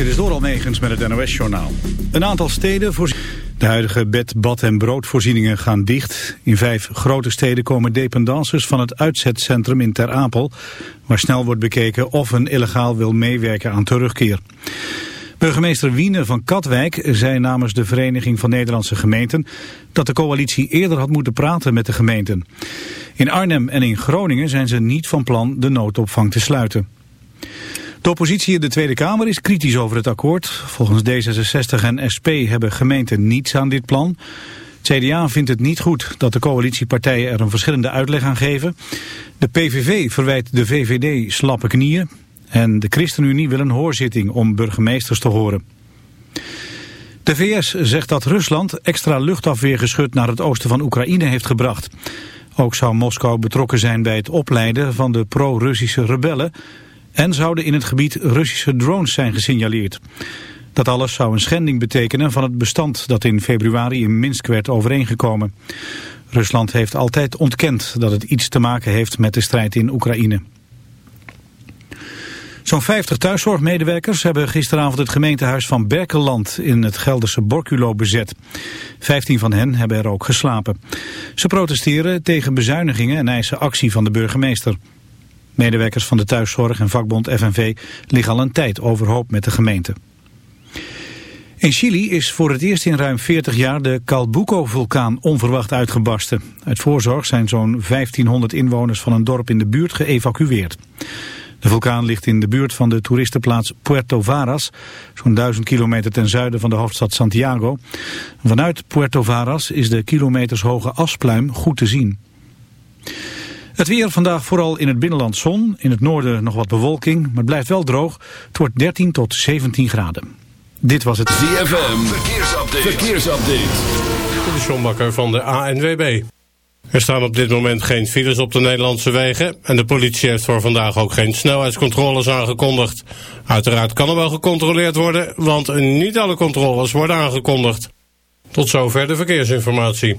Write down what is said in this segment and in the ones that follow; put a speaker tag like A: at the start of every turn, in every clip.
A: Dit is door Almegens met het NOS-journaal. Een aantal steden voorzien... De huidige bed, bad en broodvoorzieningen gaan dicht. In vijf grote steden komen dependances van het uitzetcentrum in Ter Apel... waar snel wordt bekeken of een illegaal wil meewerken aan terugkeer. Burgemeester Wiene van Katwijk zei namens de Vereniging van Nederlandse Gemeenten... dat de coalitie eerder had moeten praten met de gemeenten. In Arnhem en in Groningen zijn ze niet van plan de noodopvang te sluiten. De oppositie in de Tweede Kamer is kritisch over het akkoord. Volgens D66 en SP hebben gemeenten niets aan dit plan. CDA vindt het niet goed dat de coalitiepartijen er een verschillende uitleg aan geven. De PVV verwijt de VVD slappe knieën. En de ChristenUnie wil een hoorzitting om burgemeesters te horen. De VS zegt dat Rusland extra luchtafweergeschut naar het oosten van Oekraïne heeft gebracht. Ook zou Moskou betrokken zijn bij het opleiden van de pro-Russische rebellen... En zouden in het gebied Russische drones zijn gesignaleerd. Dat alles zou een schending betekenen van het bestand dat in februari in Minsk werd overeengekomen. Rusland heeft altijd ontkend dat het iets te maken heeft met de strijd in Oekraïne. Zo'n 50 thuiszorgmedewerkers hebben gisteravond het gemeentehuis van Berkeland in het Gelderse Borculo bezet. 15 van hen hebben er ook geslapen. Ze protesteren tegen bezuinigingen en eisen actie van de burgemeester. Medewerkers van de thuiszorg en vakbond FNV liggen al een tijd overhoop met de gemeente. In Chili is voor het eerst in ruim 40 jaar de Calbuco-vulkaan onverwacht uitgebarsten. Uit voorzorg zijn zo'n 1500 inwoners van een dorp in de buurt geëvacueerd. De vulkaan ligt in de buurt van de toeristenplaats Puerto Varas, zo'n 1000 kilometer ten zuiden van de hoofdstad Santiago. Vanuit Puerto Varas is de kilometershoge aspluim goed te zien. Het weer vandaag vooral in het binnenland zon. In het noorden nog wat bewolking, maar het blijft wel droog. Het wordt 13 tot 17 graden. Dit was het
B: ZFM. Verkeersupdate. Verkeersupdate.
C: De Sjombakker van de ANWB. Er staan op dit moment geen files op de Nederlandse wegen... en de politie heeft voor vandaag ook geen snelheidscontroles aangekondigd. Uiteraard kan er wel gecontroleerd worden... want niet alle controles worden aangekondigd. Tot zover de verkeersinformatie.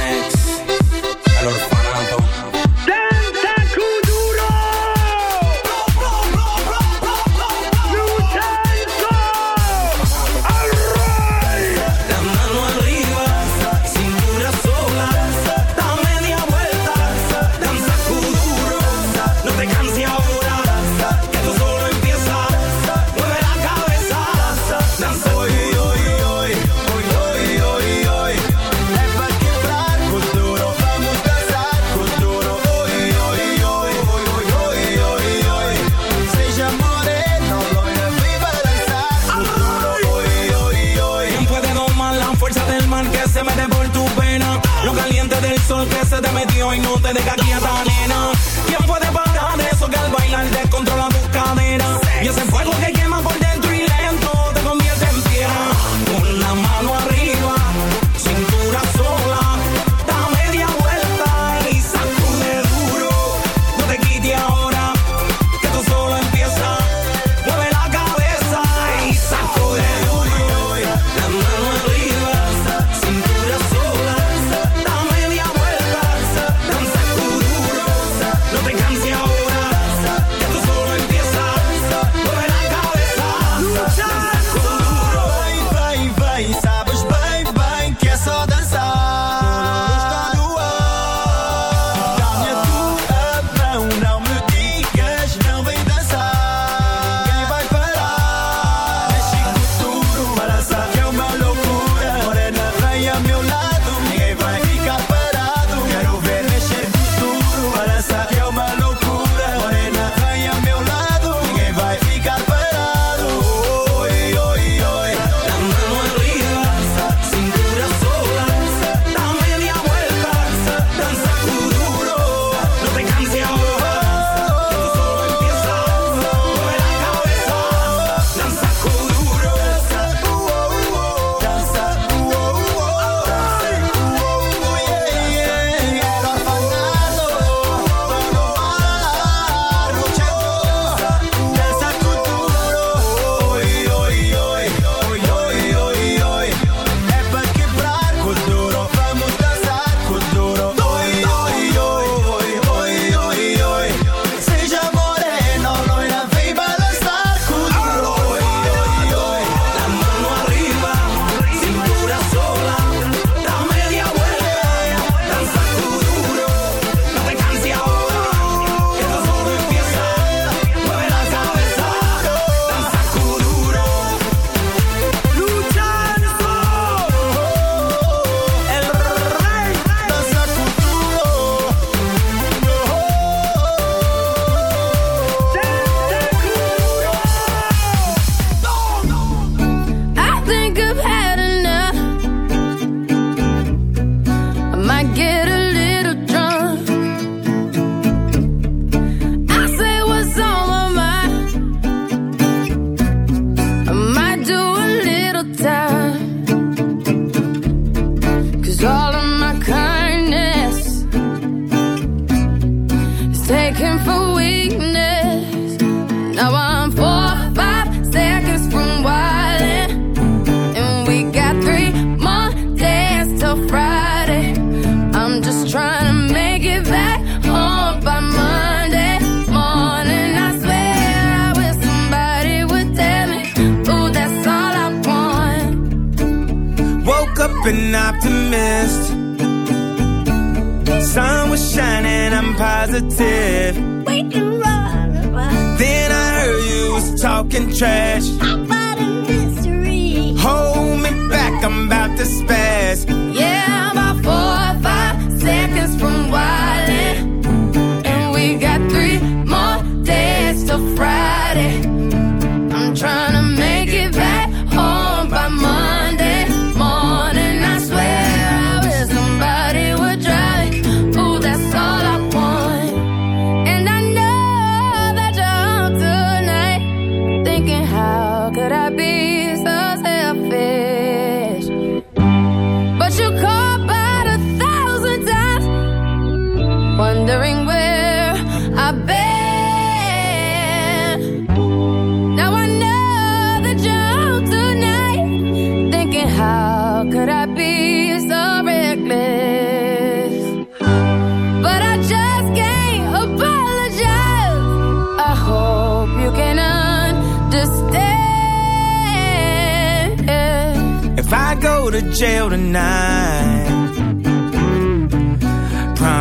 D: de aquí hasta nena. ¿Quién puede
E: parar eso que
D: al bailar descontrola?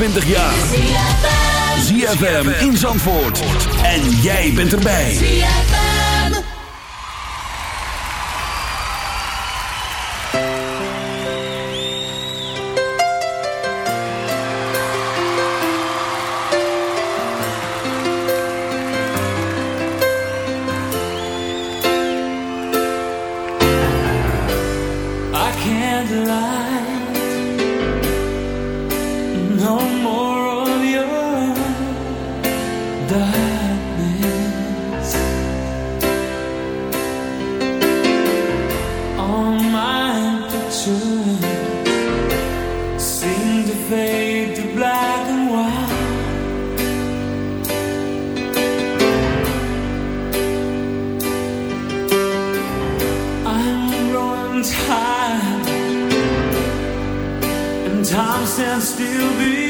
E: 25 jaar. ZFM in Zandvoort. En jij bent erbij. ZFM. I can't lie. and still be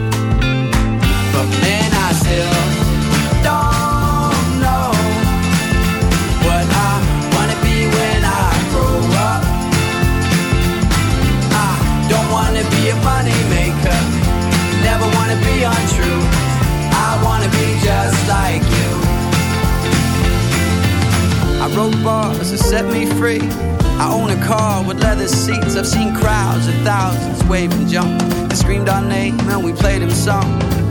F: I've seen crowds of thousands wave and jump. They screamed our name and we played them song.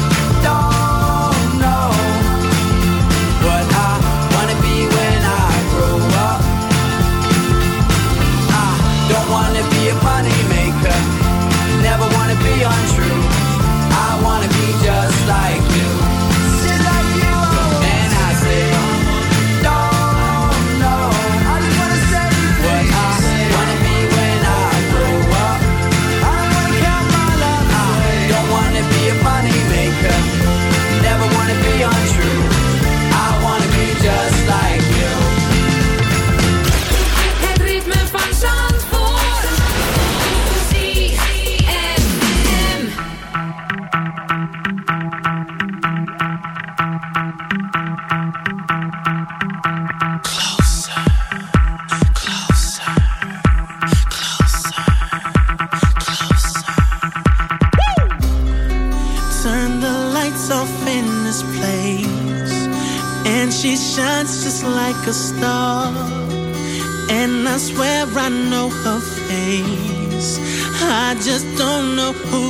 F: like
G: a star. And I swear I know her face. I just don't know who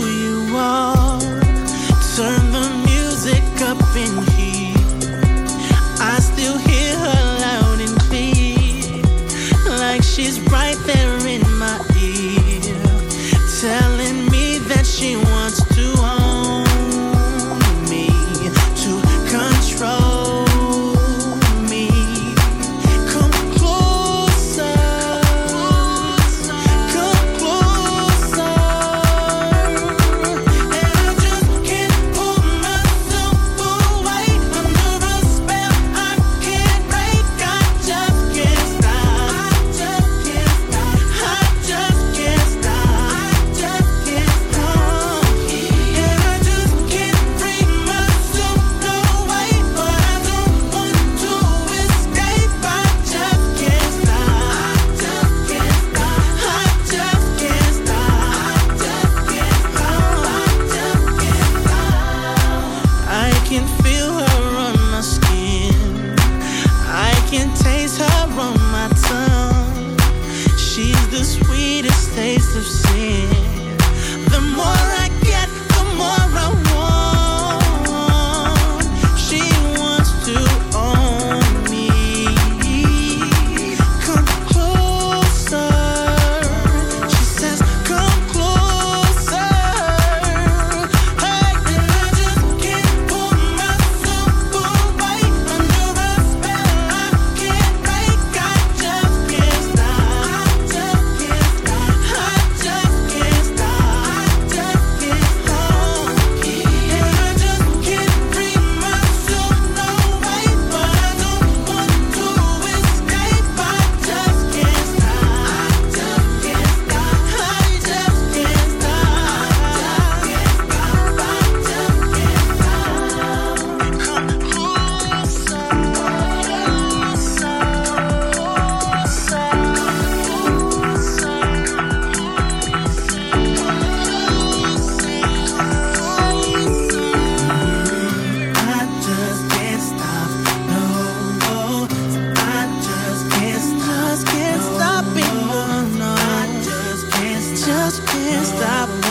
G: can't stop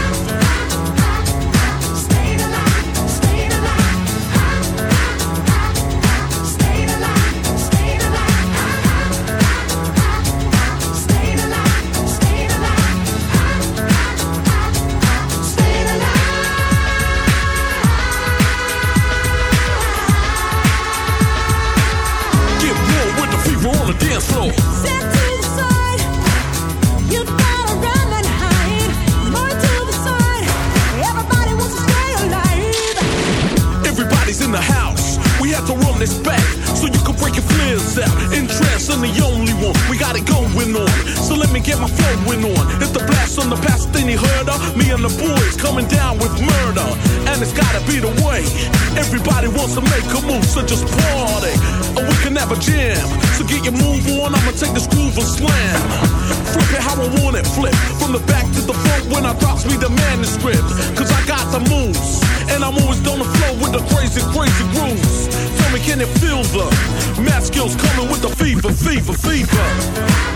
E: And
H: and feel the math skills coming with the fever, fever, fever.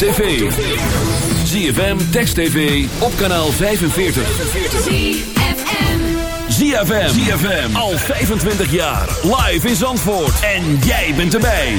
B: tv. ZFM, Text TV, op kanaal 45. ZFM. ZFM. ZFM. Al 25 jaar. Live in Zandvoort. En jij bent erbij.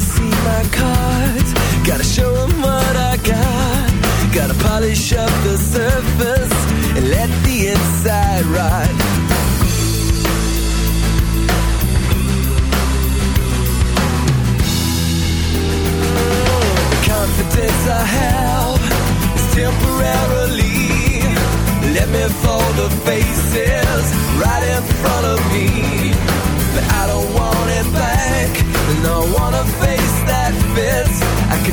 I: see
J: my
K: cards. Gotta show them what I got. Gotta polish up the surface And let the inside rot The confidence I have Is temporarily. Let me fold the faces Right in front of me.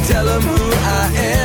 K: tell them who I am.